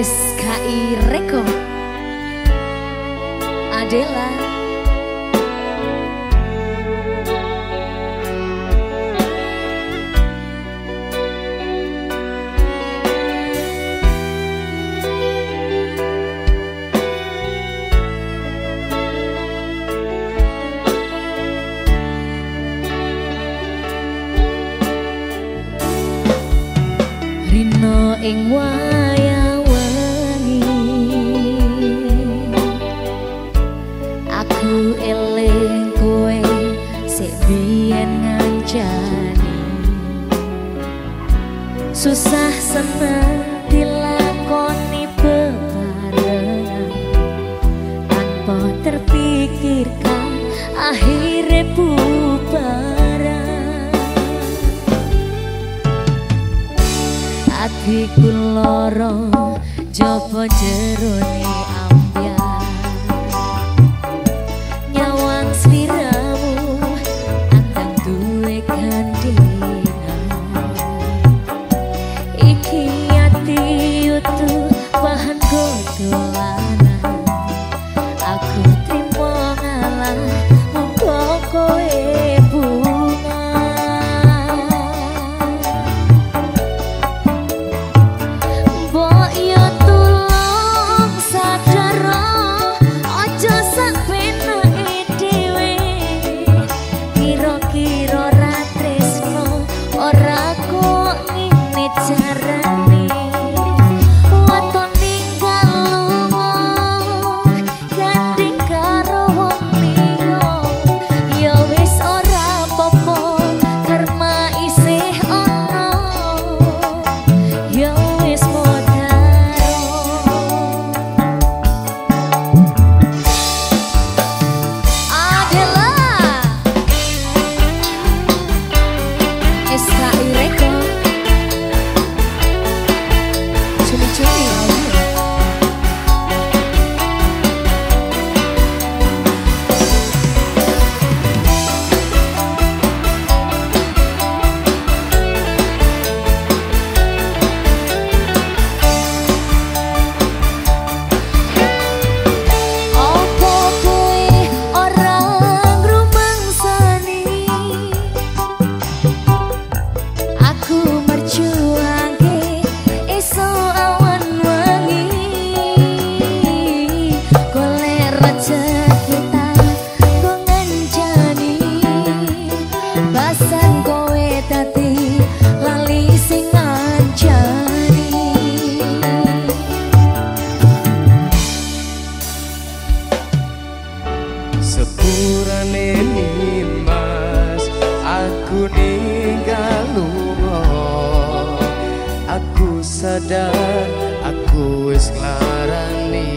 SKI Reko. Adela. Ing wayang Susah seneng dilakoni bebarengan. Tanpa terpikirkan akhirnya bubar atiku loro jopo jerone aku trimo ngalah monggo kowe sadar aku wis larani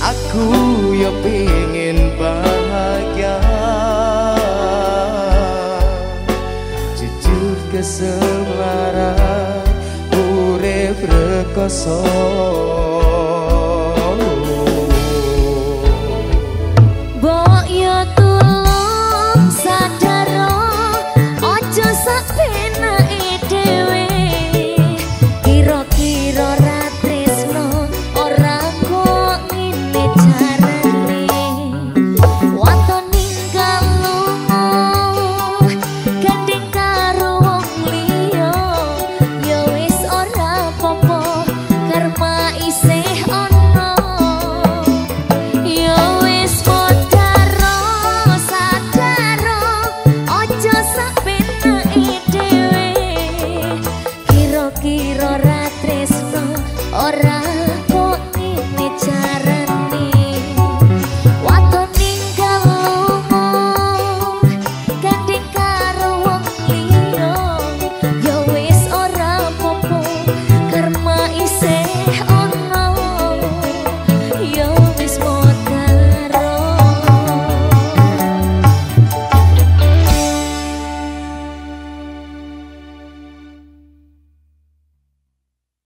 aku yo pingin bahagia. Jujur kesemaran urip rekoso 那一